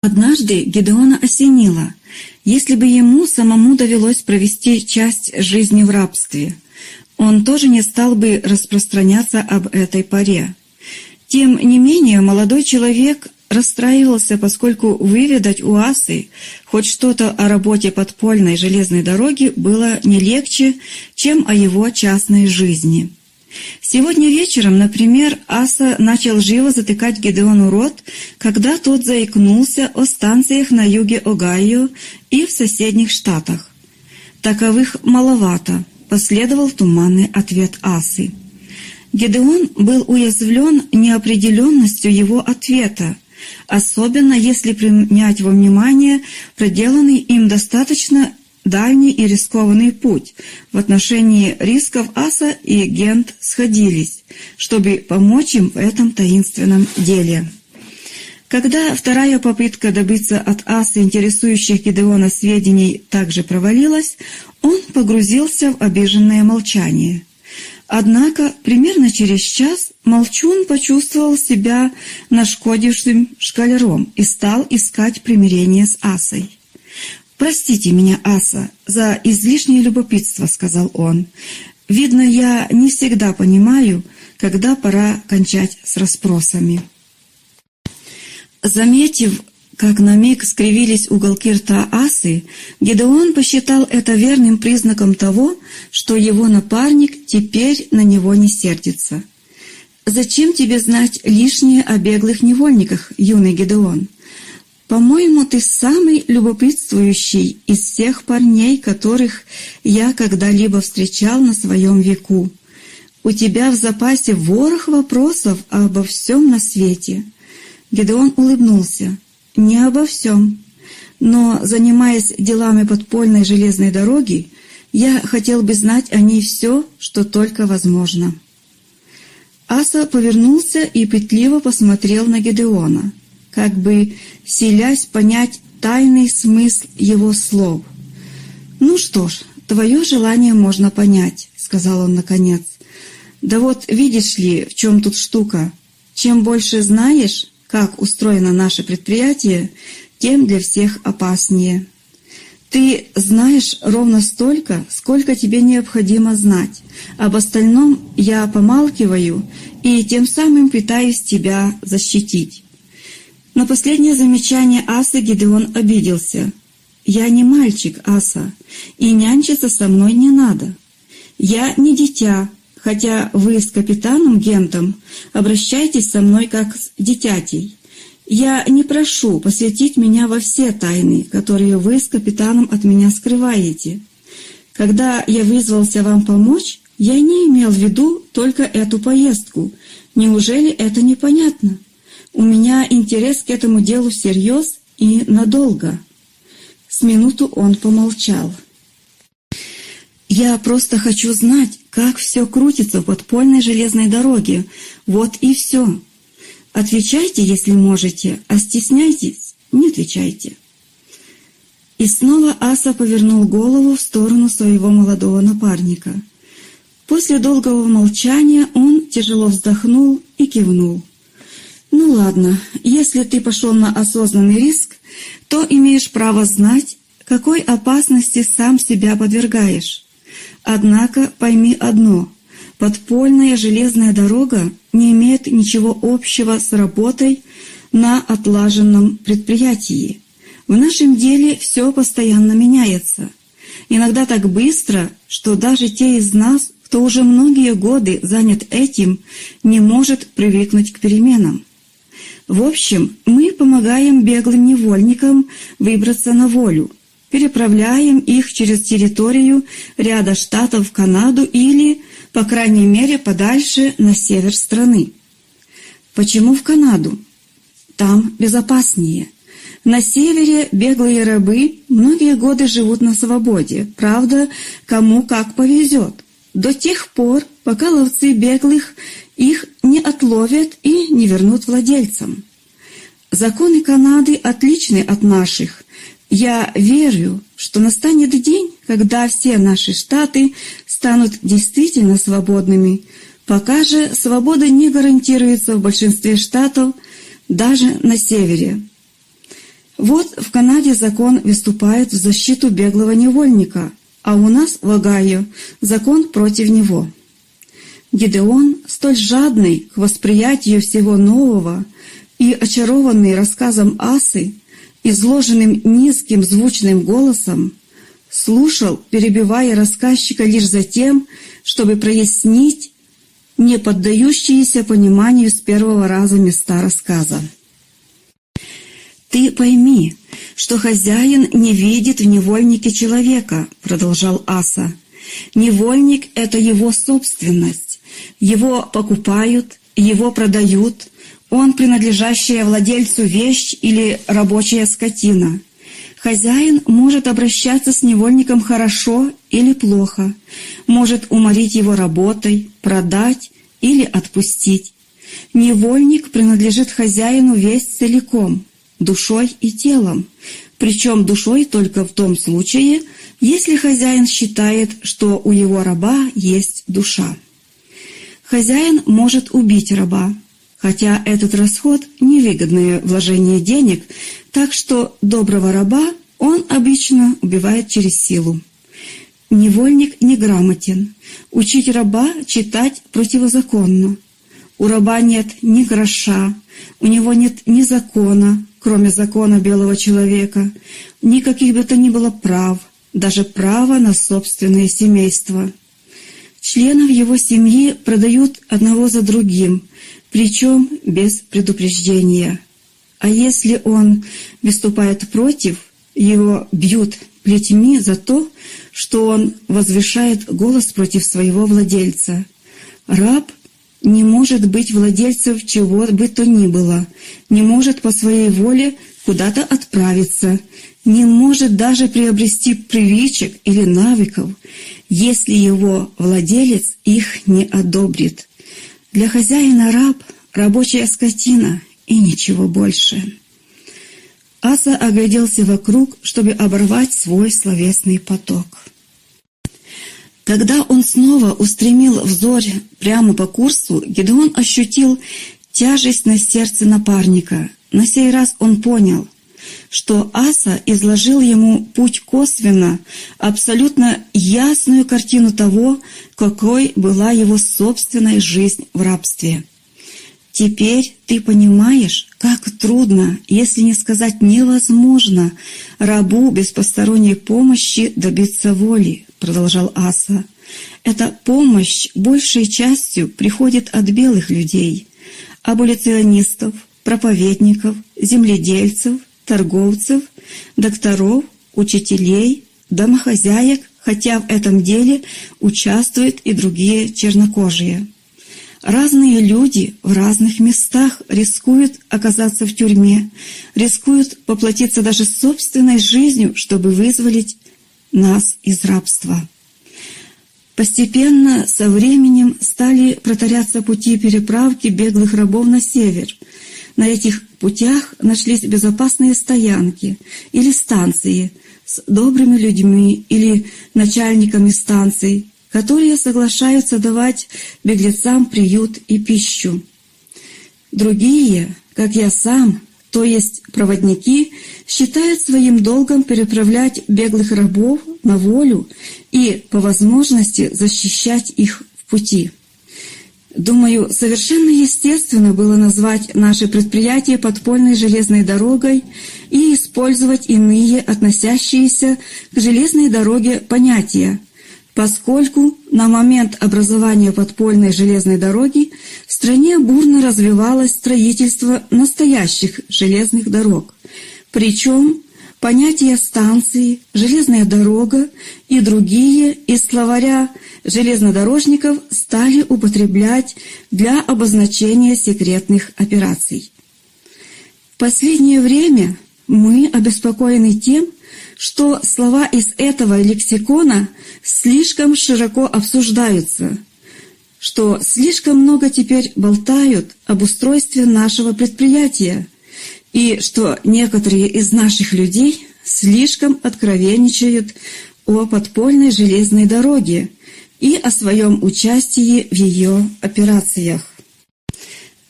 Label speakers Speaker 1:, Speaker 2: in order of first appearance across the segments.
Speaker 1: Однажды Гедеона осенило, если бы ему самому довелось провести часть жизни в рабстве, он тоже не стал бы распространяться об этой паре. Тем не менее, молодой человек расстраивался, поскольку выведать у Асы хоть что-то о работе подпольной железной дороги было не легче, чем о его частной жизни. Сегодня вечером, например, Аса начал живо затыкать Гедеону рот, когда тот заикнулся о станциях на юге Огайо и в соседних штатах. «Таковых маловато», — последовал туманный ответ Асы. Гедеон был уязвлен неопределенностью его ответа, особенно если принять во внимание проделанный им достаточно дальний и рискованный путь. В отношении рисков Аса и Гент сходились, чтобы помочь им в этом таинственном деле. Когда вторая попытка добиться от Аса интересующих Гидеона сведений также провалилась, он погрузился в обиженное молчание. Однако примерно через час Молчун почувствовал себя нашкодившим шкалером и стал искать примирение с Асой. «Простите меня, Аса, за излишнее любопытство», — сказал он. «Видно, я не всегда понимаю, когда пора кончать с расспросами». Заметив, как на миг скривились уголки рта Асы, Гедеон посчитал это верным признаком того, что его напарник теперь на него не сердится. «Зачем тебе знать лишнее о беглых невольниках, юный Гедеон?» По-моему, ты самый любопытствующий из всех парней, которых я когда-либо встречал на своем веку. У тебя в запасе ворох вопросов обо всем на свете. Гедеон улыбнулся. Не обо всем. Но, занимаясь делами подпольной железной дороги, я хотел бы знать о ней все, что только возможно. Аса повернулся и пытливо посмотрел на Гедеона — как бы селясь понять тайный смысл его слов. «Ну что ж, твое желание можно понять», — сказал он наконец. «Да вот видишь ли, в чем тут штука. Чем больше знаешь, как устроено наше предприятие, тем для всех опаснее. Ты знаешь ровно столько, сколько тебе необходимо знать. Об остальном я помалкиваю и тем самым пытаюсь тебя защитить. На последнее замечание Асы Гидеон обиделся. «Я не мальчик, Аса, и нянчиться со мной не надо. Я не дитя, хотя вы с капитаном Гентом обращайтесь со мной как с дитятей. Я не прошу посвятить меня во все тайны, которые вы с капитаном от меня скрываете. Когда я вызвался вам помочь, я не имел в виду только эту поездку. Неужели это непонятно?» У меня интерес к этому делу всерьез и надолго. С минуту он помолчал. Я просто хочу знать, как все крутится в подпольной железной дороге. Вот и все. Отвечайте, если можете, а стесняйтесь, не отвечайте. И снова Аса повернул голову в сторону своего молодого напарника. После долгого молчания он тяжело вздохнул и кивнул. Ну ладно, если ты пошел на осознанный риск, то имеешь право знать, какой опасности сам себя подвергаешь. Однако пойми одно – подпольная железная дорога не имеет ничего общего с работой на отлаженном предприятии. В нашем деле все постоянно меняется. Иногда так быстро, что даже те из нас, кто уже многие годы занят этим, не может привыкнуть к переменам. В общем, мы помогаем беглым невольникам выбраться на волю, переправляем их через территорию ряда штатов в Канаду или, по крайней мере, подальше на север страны. Почему в Канаду? Там безопаснее. На севере беглые рабы многие годы живут на свободе, правда, кому как повезет. До тех пор, пока ловцы беглых их не отловят и не вернут владельцам. Законы Канады отличны от наших. Я верю, что настанет день, когда все наши штаты станут действительно свободными. Пока же свобода не гарантируется в большинстве штатов, даже на севере. Вот в Канаде закон выступает в защиту беглого невольника, а у нас в Огайо закон против него. Гидеон, столь жадный к восприятию всего нового и очарованный рассказом Асы, изложенным низким звучным голосом, слушал, перебивая рассказчика лишь за тем, чтобы прояснить не поддающиеся пониманию с первого раза места рассказа. «Ты пойми, что хозяин не видит в невольнике человека», — продолжал Аса. «Невольник — это его собственность. Его покупают, его продают. Он принадлежащая владельцу вещь или рабочая скотина. Хозяин может обращаться с невольником хорошо или плохо, может уморить его работой, продать или отпустить. Невольник принадлежит хозяину весь целиком, душой и телом, причем душой только в том случае, если хозяин считает, что у его раба есть душа. Хозяин может убить раба, хотя этот расход – невыгодное вложение денег, так что доброго раба он обычно убивает через силу. Невольник неграмотен. Учить раба читать противозаконно. У раба нет ни гроша, у него нет ни закона, кроме закона белого человека, никаких бы то ни было прав, даже права на собственное семейство. Членов его семьи продают одного за другим, причем без предупреждения. А если он выступает против, его бьют плетьми за то, что он возвышает голос против своего владельца. Раб не может быть владельцем чего бы то ни было, не может по своей воле куда-то отправиться, не может даже приобрести привычек или навыков, если его владелец их не одобрит. Для хозяина раб — рабочая скотина и ничего больше. Аса огляделся вокруг, чтобы оборвать свой словесный поток. Когда он снова устремил взор прямо по курсу, Гедеон ощутил тяжесть на сердце напарника. На сей раз он понял, что Аса изложил ему путь косвенно, абсолютно ясную картину того, какой была его собственная жизнь в рабстве. Теперь ты понимаешь, как трудно, если не сказать невозможно, рабу без посторонней помощи добиться воли, продолжал Аса. Эта помощь большей частью приходит от белых людей, аболиционистов, проповедников, земледельцев, торговцев, докторов, учителей, домохозяек, хотя в этом деле участвуют и другие чернокожие. Разные люди в разных местах рискуют оказаться в тюрьме, рискуют поплатиться даже собственной жизнью, чтобы вызволить нас из рабства. Постепенно, со временем, стали протаряться пути переправки беглых рабов на север. На этих путях нашлись безопасные стоянки или станции с добрыми людьми или начальниками станций, которые соглашаются давать беглецам приют и пищу. Другие, как я сам, то есть проводники, считают своим долгом переправлять беглых рабов на волю и, по возможности, защищать их в пути. Думаю, совершенно естественно было назвать наше предприятие подпольной железной дорогой и использовать иные, относящиеся к железной дороге понятия, поскольку на момент образования подпольной железной дороги в стране бурно развивалось строительство настоящих железных дорог. Причем понятия станции, железная дорога и другие из словаря железнодорожников стали употреблять для обозначения секретных операций. В последнее время мы обеспокоены тем, что слова из этого лексикона слишком широко обсуждаются, что слишком много теперь болтают об устройстве нашего предприятия, и что некоторые из наших людей слишком откровенничают о подпольной железной дороге и о своем участии в ее операциях.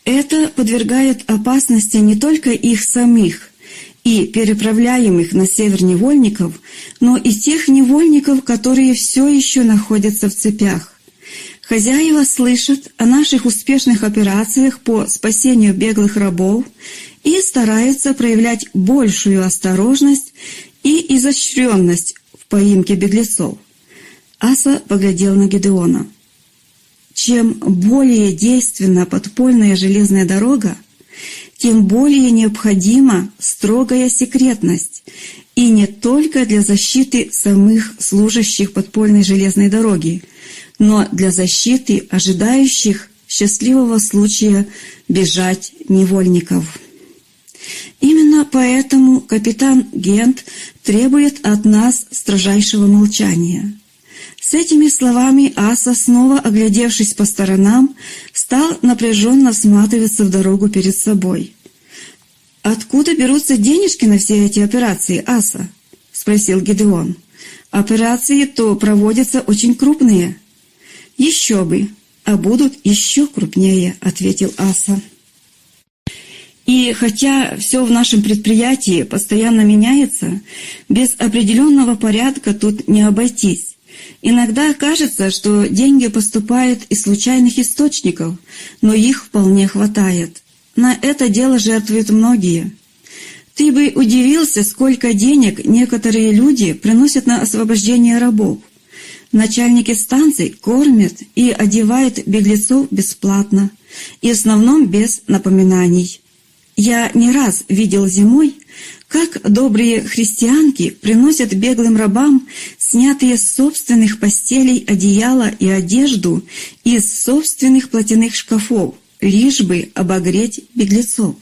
Speaker 1: Это подвергает опасности не только их самих, и переправляемых на север невольников, но и тех невольников, которые все еще находятся в цепях. Хозяева слышат о наших успешных операциях по спасению беглых рабов и стараются проявлять большую осторожность и изощренность в поимке беглецов. Аса поглядел на Гедеона. Чем более действенна подпольная железная дорога, тем более необходима строгая секретность, и не только для защиты самых служащих подпольной железной дороги, но для защиты ожидающих счастливого случая бежать невольников. Именно поэтому капитан Гент требует от нас строжайшего молчания. С этими словами Аса, снова оглядевшись по сторонам, стал напряженно всматриваться в дорогу перед собой. «Откуда берутся денежки на все эти операции, Аса?» — спросил Гедеон. «Операции то проводятся очень крупные». «Еще бы, а будут еще крупнее», — ответил Аса. И хотя все в нашем предприятии постоянно меняется, без определенного порядка тут не обойтись. Иногда кажется, что деньги поступают из случайных источников, но их вполне хватает. На это дело жертвуют многие. Ты бы удивился, сколько денег некоторые люди приносят на освобождение рабов. Начальники станций кормят и одевают беглецов бесплатно, и в основном без напоминаний. Я не раз видел зимой, как добрые христианки приносят беглым рабам снятые с собственных постелей одеяла и одежду из собственных платяных шкафов, лишь бы обогреть беглецов.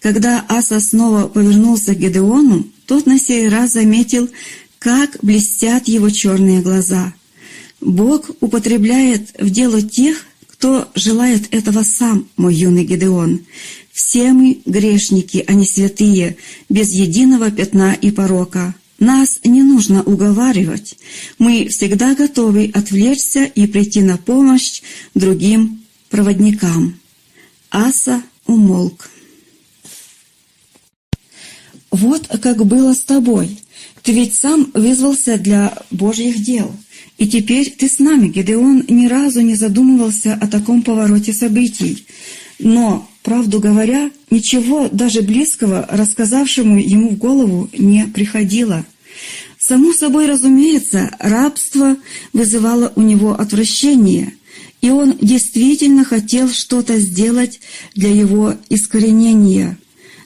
Speaker 1: Когда Аса снова повернулся к Гедеону, тот на сей раз заметил, как блестят его черные глаза. Бог употребляет в дело тех, кто желает этого сам, мой юный Гедеон. Все мы грешники, а не святые, без единого пятна и порока. Нас не нужно уговаривать. Мы всегда готовы отвлечься и прийти на помощь другим проводникам. Аса умолк. «Вот как было с тобой. Ты ведь сам вызвался для Божьих дел. И теперь ты с нами, Гедеон ни разу не задумывался о таком повороте событий. Но Правду говоря, ничего даже близкого, рассказавшему ему в голову, не приходило. Само собой разумеется, рабство вызывало у него отвращение, и он действительно хотел что-то сделать для его искоренения.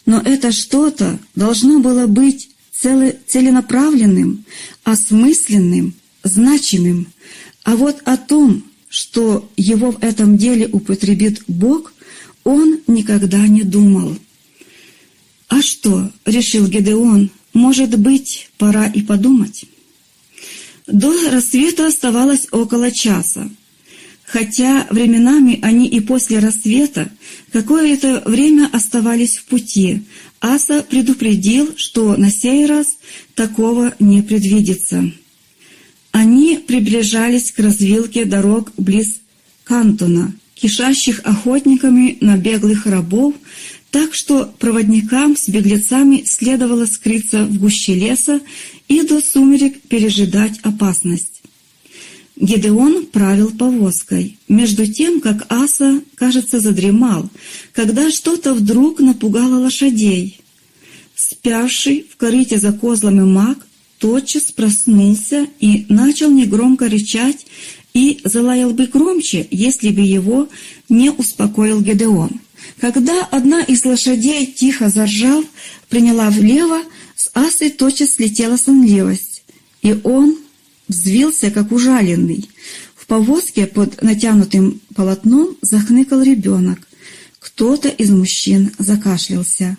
Speaker 1: Но это что-то должно было быть целенаправленным, осмысленным, значимым. А вот о том, что его в этом деле употребит Бог, он никогда не думал. «А что?» — решил Гедеон. «Может быть, пора и подумать». До рассвета оставалось около часа. Хотя временами они и после рассвета какое-то время оставались в пути, Аса предупредил, что на сей раз такого не предвидится. Они приближались к развилке дорог близ Кантона — кишащих охотниками на беглых рабов, так что проводникам с беглецами следовало скрыться в гуще леса и до сумерек пережидать опасность. Гедеон правил повозкой, между тем, как Аса, кажется, задремал, когда что-то вдруг напугало лошадей. Спявший в корыте за козлами маг тотчас проснулся и начал негромко рычать и залаял бы громче, если бы его не успокоил Гедеон. Когда одна из лошадей, тихо заржав, приняла влево, с асы тотчас слетела сонливость, и он взвился, как ужаленный. В повозке под натянутым полотном захныкал ребенок. Кто-то из мужчин закашлялся.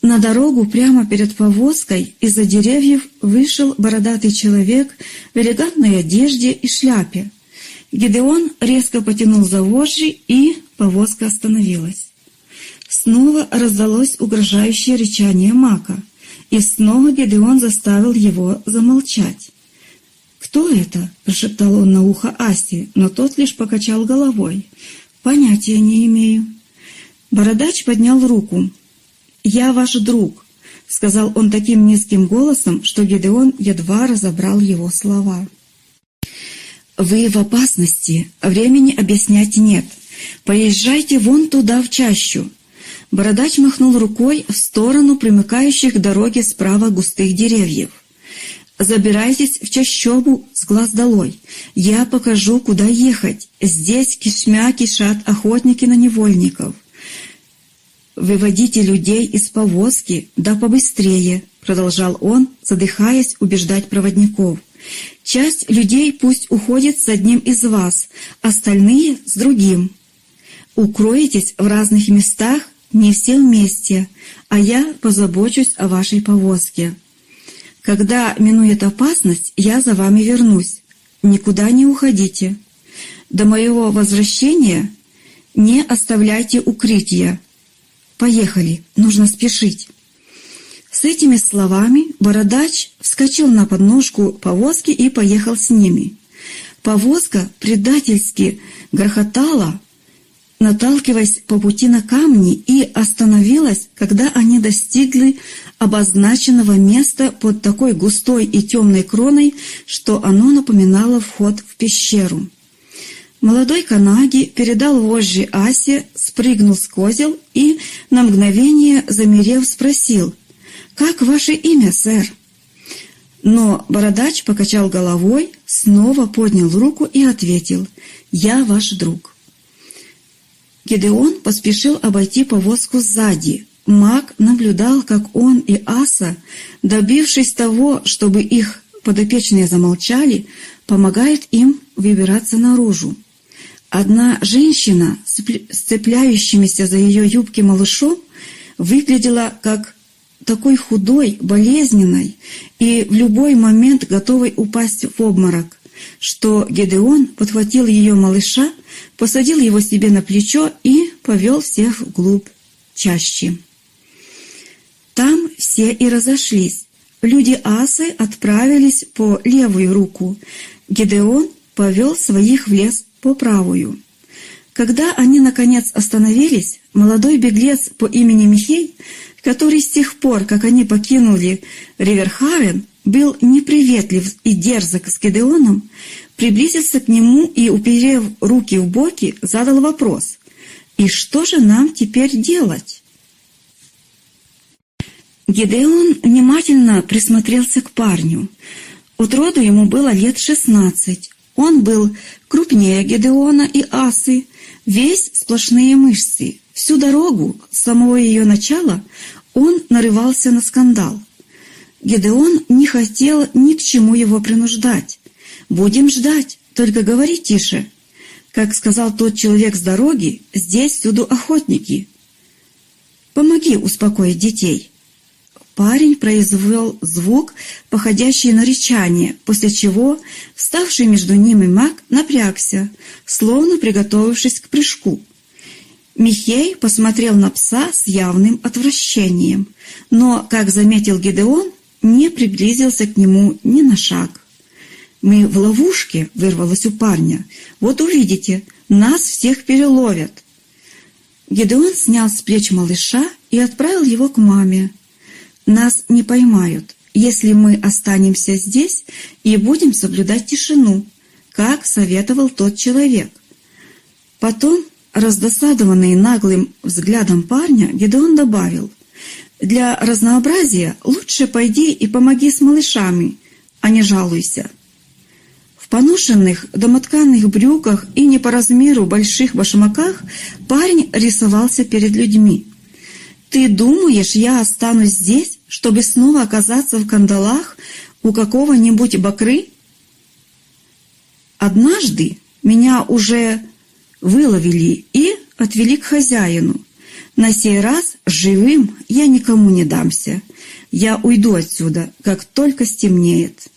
Speaker 1: На дорогу прямо перед повозкой из-за деревьев вышел бородатый человек в элегантной одежде и шляпе. Гидеон резко потянул за вожжи, и повозка остановилась. Снова раздалось угрожающее рычание мака, и снова Гедеон заставил его замолчать. «Кто это?» – прошептал он на ухо Асти, но тот лишь покачал головой. «Понятия не имею». Бородач поднял руку. «Я ваш друг. — сказал он таким низким голосом, что Гедеон едва разобрал его слова. «Вы в опасности, времени объяснять нет. Поезжайте вон туда, в чащу». Бородач махнул рукой в сторону примыкающих к дороге справа густых деревьев. «Забирайтесь в чащобу с глаз долой. Я покажу, куда ехать. Здесь кишмя кишат охотники на невольников. Выводите людей из повозки, да побыстрее», — продолжал он, задыхаясь убеждать проводников. «Часть людей пусть уходит с одним из вас, остальные — с другим. Укроетесь в разных местах, не все вместе, а я позабочусь о вашей повозке». Когда минует опасность, я за вами вернусь. Никуда не уходите. До моего возвращения не оставляйте укрытия. Поехали, нужно спешить. С этими словами бородач вскочил на подножку повозки и поехал с ними. Повозка предательски грохотала, наталкиваясь по пути на камни, и остановилась, когда они достигли обозначенного места под такой густой и темной кроной, что оно напоминало вход в пещеру. Молодой Канаги передал вожжи Асе, спрыгнул с козел и, на мгновение замерев, спросил «Как ваше имя, сэр?» Но бородач покачал головой, снова поднял руку и ответил «Я ваш друг». Гедеон поспешил обойти повозку сзади. Маг наблюдал, как он и Аса, добившись того, чтобы их подопечные замолчали, помогают им выбираться наружу. Одна женщина с цепляющимися за ее юбки малышом выглядела как такой худой, болезненной и в любой момент готовой упасть в обморок что Гедеон подхватил ее малыша, посадил его себе на плечо и повел всех вглубь чаще. Там все и разошлись. Люди Асы отправились по левую руку, Гедеон повел своих в лес по правую. Когда они, наконец, остановились, молодой беглец по имени Михей, который с тех пор, как они покинули Риверхавен, был неприветлив и дерзок с Гедеоном, приблизился к нему и, уперев руки в боки, задал вопрос «И что же нам теперь делать?» Гедеон внимательно присмотрелся к парню. От роду ему было лет шестнадцать. Он был крупнее Гедеона и Асы, весь сплошные мышцы. Всю дорогу, с самого ее начала, он нарывался на скандал. Гедеон не хотел ни к чему его принуждать. «Будем ждать, только говори тише». Как сказал тот человек с дороги, здесь всюду охотники. Помоги успокоить детей. Парень произвел звук, походящий на речание, после чего вставший между ним и маг напрягся, словно приготовившись к прыжку. Михей посмотрел на пса с явным отвращением, но, как заметил Гедеон, не приблизился к нему ни на шаг. «Мы в ловушке», — вырвалось у парня. «Вот увидите, нас всех переловят». Гедеон снял с плеч малыша и отправил его к маме. «Нас не поймают, если мы останемся здесь и будем соблюдать тишину», как советовал тот человек. Потом, раздосадованный наглым взглядом парня, Гедеон добавил, для разнообразия лучше пойди и помоги с малышами, а не жалуйся. В поношенных домотканных брюках и не по размеру больших башмаках парень рисовался перед людьми. «Ты думаешь, я останусь здесь, чтобы снова оказаться в кандалах у какого-нибудь бакры?» Однажды меня уже выловили и отвели к хозяину. На сей раз живым я никому не дамся. Я уйду отсюда, как только стемнеет.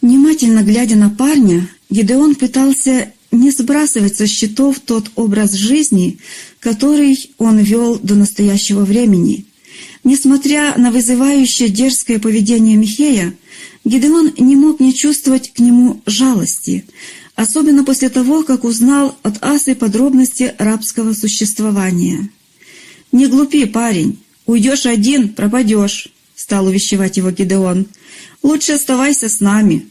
Speaker 1: Внимательно глядя на парня, Гидеон пытался не сбрасывать со счетов тот образ жизни, который он вел до настоящего времени. Несмотря на вызывающее дерзкое поведение Михея, Гидеон не мог не чувствовать к нему жалости, особенно после того, как узнал от Асы подробности рабского существования. «Не глупи, парень, «Уйдешь один, пропадешь», — стал увещевать его Гидеон. «Лучше оставайся с нами».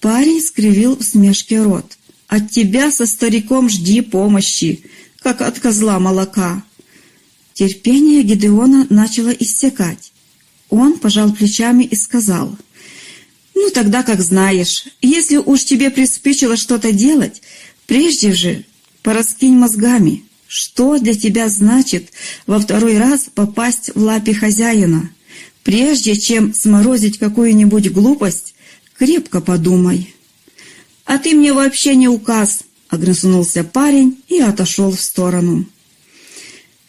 Speaker 1: Парень скривил в смешке рот. «От тебя со стариком жди помощи, как от козла молока». Терпение Гидеона начало истекать. Он пожал плечами и сказал, «Ну, тогда как знаешь. Если уж тебе приспичило что-то делать, прежде же пораскинь мозгами». Что для тебя значит во второй раз попасть в лапи хозяина? Прежде чем сморозить какую-нибудь глупость, крепко подумай. «А ты мне вообще не указ!» — огрызнулся парень и отошел в сторону.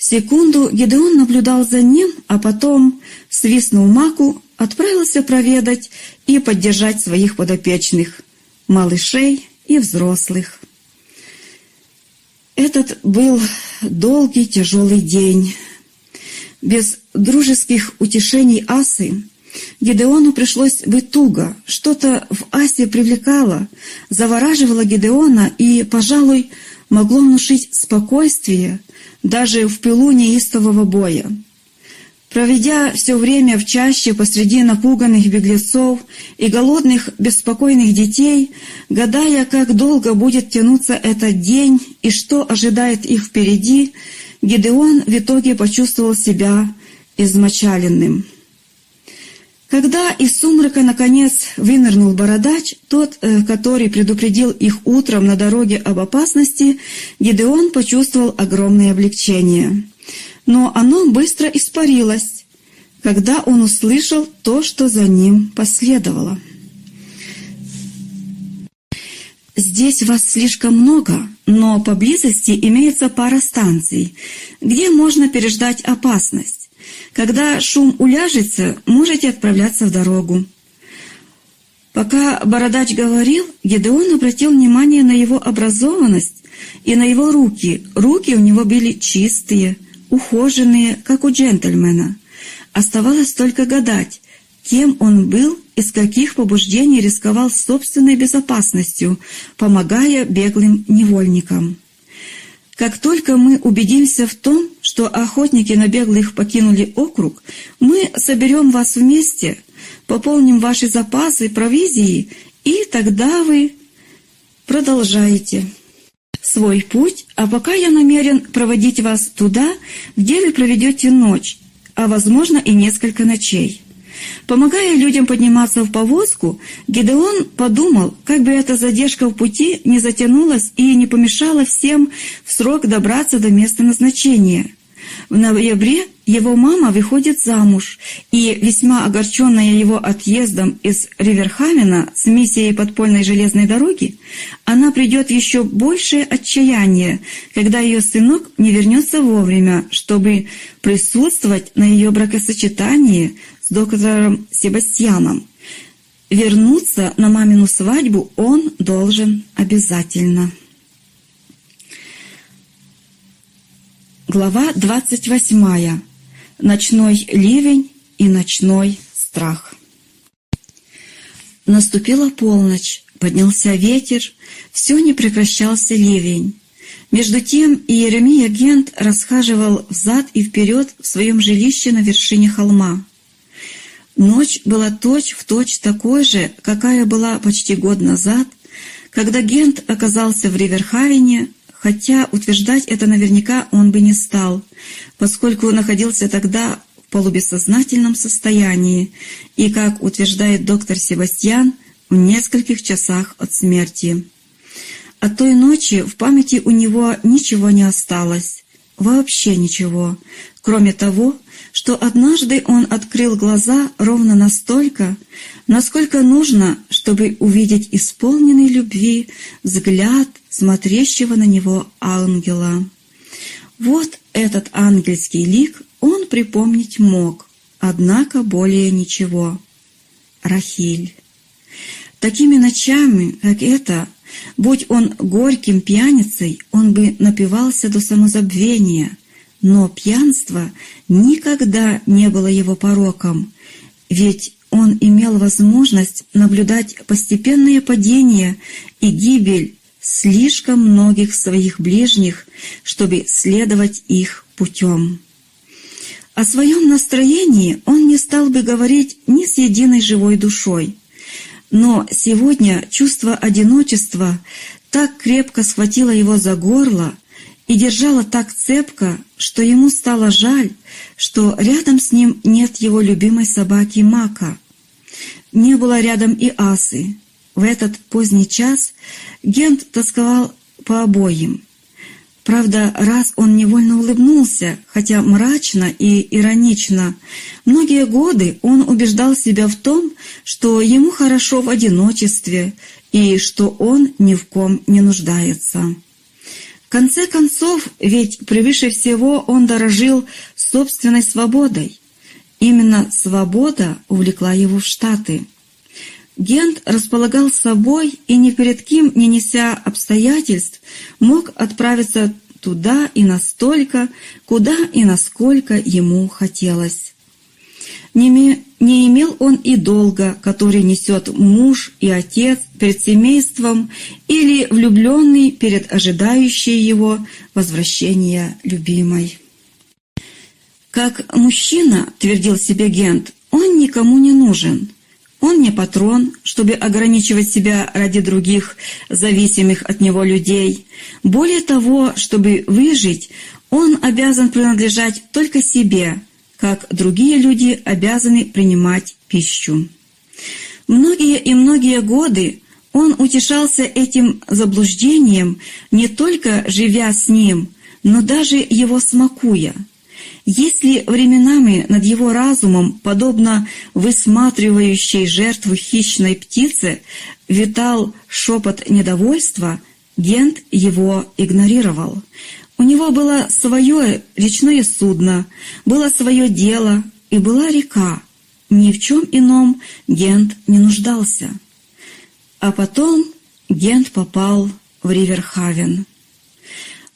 Speaker 1: Секунду Гедеон наблюдал за ним, а потом, свистнул маку, отправился проведать и поддержать своих подопечных, малышей и взрослых. Этот был долгий тяжелый день. Без дружеских утешений Асы Гедеону пришлось быть туго. Что-то в Асе привлекало, завораживало Гедеона и, пожалуй, могло внушить спокойствие даже в пылу неистового боя. Проведя все время в чаще посреди напуганных беглецов и голодных, беспокойных детей, гадая, как долго будет тянуться этот день и что ожидает их впереди, Гидеон в итоге почувствовал себя измочаленным. Когда из сумрака, наконец, вынырнул бородач, тот, э, который предупредил их утром на дороге об опасности, Гидеон почувствовал огромное облегчение но оно быстро испарилось, когда он услышал то, что за ним последовало. Здесь вас слишком много, но поблизости имеется пара станций, где можно переждать опасность. Когда шум уляжется, можете отправляться в дорогу. Пока Бородач говорил, Гедеон обратил внимание на его образованность и на его руки. Руки у него были чистые, ухоженные, как у джентльмена. Оставалось только гадать, кем он был и с каких побуждений рисковал собственной безопасностью, помогая беглым невольникам. Как только мы убедимся в том, что охотники на беглых покинули округ, мы соберем вас вместе, пополним ваши запасы провизии, и тогда вы продолжаете свой путь, а пока я намерен проводить вас туда, где вы проведете ночь, а возможно и несколько ночей. Помогая людям подниматься в повозку, Гедеон подумал, как бы эта задержка в пути не затянулась и не помешала всем в срок добраться до места назначения. В ноябре его мама выходит замуж, и, весьма огорченная его отъездом из Риверхамена с миссией подпольной железной дороги, она придет еще большее отчаяние, когда ее сынок не вернется вовремя, чтобы присутствовать на ее бракосочетании доктором Себастьяном. Вернуться на мамину свадьбу он должен обязательно. Глава двадцать восьмая. Ночной ливень и ночной страх. Наступила полночь, поднялся ветер, все не прекращался ливень. Между тем Иеремия Гент расхаживал взад и вперед в своем жилище на вершине холма. Ночь была точь-в-точь точь такой же, какая была почти год назад, когда Гент оказался в Риверхавене хотя утверждать это наверняка он бы не стал, поскольку находился тогда в полубессознательном состоянии и, как утверждает доктор Себастьян, в нескольких часах от смерти. От той ночи в памяти у него ничего не осталось, вообще ничего, кроме того, что однажды он открыл глаза ровно настолько, насколько нужно, чтобы увидеть исполненный любви взгляд смотрящего на него ангела. Вот этот ангельский лик он припомнить мог, однако более ничего. Рахиль. Такими ночами, как это, будь он горьким пьяницей, он бы напивался до самозабвения, но пьянство никогда не было его пороком, ведь он имел возможность наблюдать постепенное падение и гибель слишком многих своих ближних, чтобы следовать их путем. О своем настроении он не стал бы говорить ни с единой живой душой. Но сегодня чувство одиночества так крепко схватило его за горло и держало так цепко, что ему стало жаль, что рядом с ним нет его любимой собаки Мака. Не было рядом и Асы. В этот поздний час Гент тосковал по обоим. Правда, раз он невольно улыбнулся, хотя мрачно и иронично, многие годы он убеждал себя в том, что ему хорошо в одиночестве и что он ни в ком не нуждается. Конце концов, ведь превыше всего он дорожил собственной свободой. Именно свобода увлекла его в Штаты. Гент располагал собой и ни перед кем, не неся обстоятельств, мог отправиться туда и настолько, куда и насколько ему хотелось. Не, не имел он и долга, который несет муж и отец перед семейством или влюбленный перед ожидающей его возвращения любимой. Как мужчина, твердил себе Гент, он никому не нужен – он не патрон, чтобы ограничивать себя ради других, зависимых от него людей. Более того, чтобы выжить, он обязан принадлежать только себе, как другие люди обязаны принимать пищу. Многие и многие годы он утешался этим заблуждением, не только живя с ним, но даже его смакуя – если временами над его разумом, подобно высматривающей жертву хищной птице, витал шепот недовольства, Гент его игнорировал. У него было свое речное судно, было свое дело и была река. Ни в чем ином Гент не нуждался. А потом Гент попал в Риверхавен.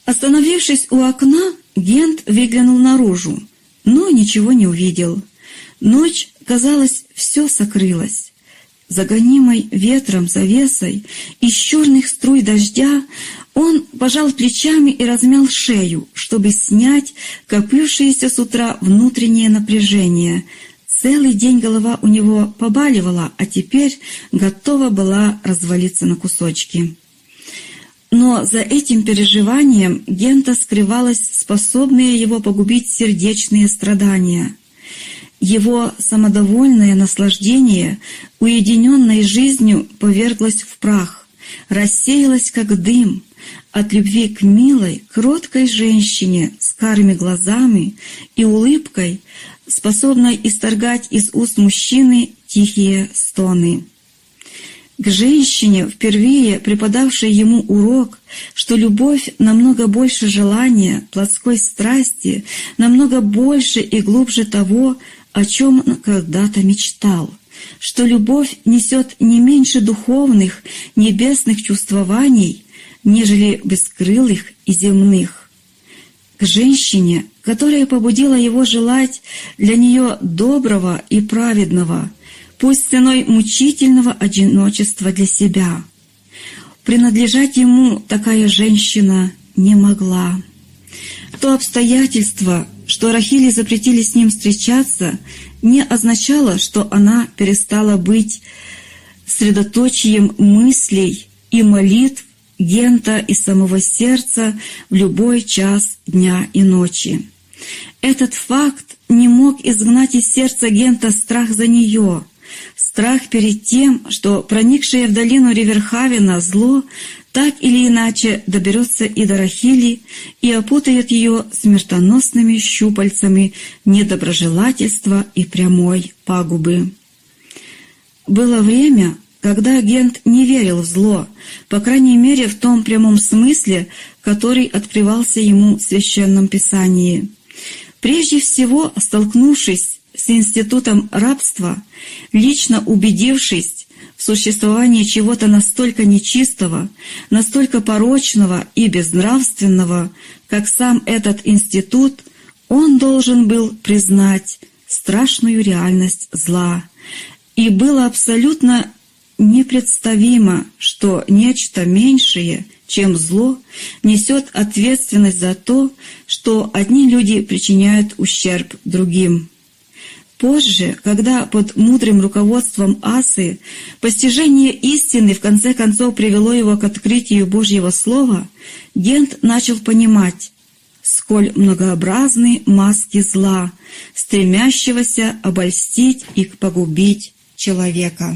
Speaker 1: Остановившись у окна, Гент выглянул наружу, но ничего не увидел. Ночь, казалось, все сокрылась. Загонимой ветром завесой из черных струй дождя он пожал плечами и размял шею, чтобы снять копившееся с утра внутреннее напряжение. Целый день голова у него побаливала, а теперь готова была развалиться на кусочки. Но за этим переживанием Гента скрывалось способные его погубить сердечные страдания. Его самодовольное наслаждение уединенной жизнью поверглось в прах, рассеялось как дым от любви к милой, кроткой женщине с карими глазами и улыбкой, способной исторгать из уст мужчины тихие стоны. К женщине, впервые преподавшей ему урок, что любовь намного больше желания, плотской страсти, намного больше и глубже того, о чем когда-то мечтал, что любовь несет не меньше духовных, небесных чувствований, нежели бескрылых и земных. К женщине, которая побудила его желать для нее доброго и праведного – пусть ценой мучительного одиночества для себя. Принадлежать ему такая женщина не могла. То обстоятельство, что Рахили запретили с ним встречаться, не означало, что она перестала быть средоточием мыслей и молитв Гента и самого сердца в любой час дня и ночи. Этот факт не мог изгнать из сердца Гента страх за нее, Страх перед тем, что проникшее в долину Риверхавена зло так или иначе доберется и до Рахили и опутает ее смертоносными щупальцами недоброжелательства и прямой пагубы. Было время, когда агент не верил в зло, по крайней мере в том прямом смысле, который открывался ему в Священном Писании. Прежде всего, столкнувшись с институтом рабства, лично убедившись в существовании чего-то настолько нечистого, настолько порочного и безнравственного, как сам этот институт, он должен был признать страшную реальность зла. И было абсолютно непредставимо, что нечто меньшее, чем зло, несет ответственность за то, что одни люди причиняют ущерб другим. Позже, когда под мудрым руководством Асы постижение истины в конце концов привело его к открытию Божьего Слова, Гент начал понимать, сколь многообразны маски зла, стремящегося обольстить и погубить человека.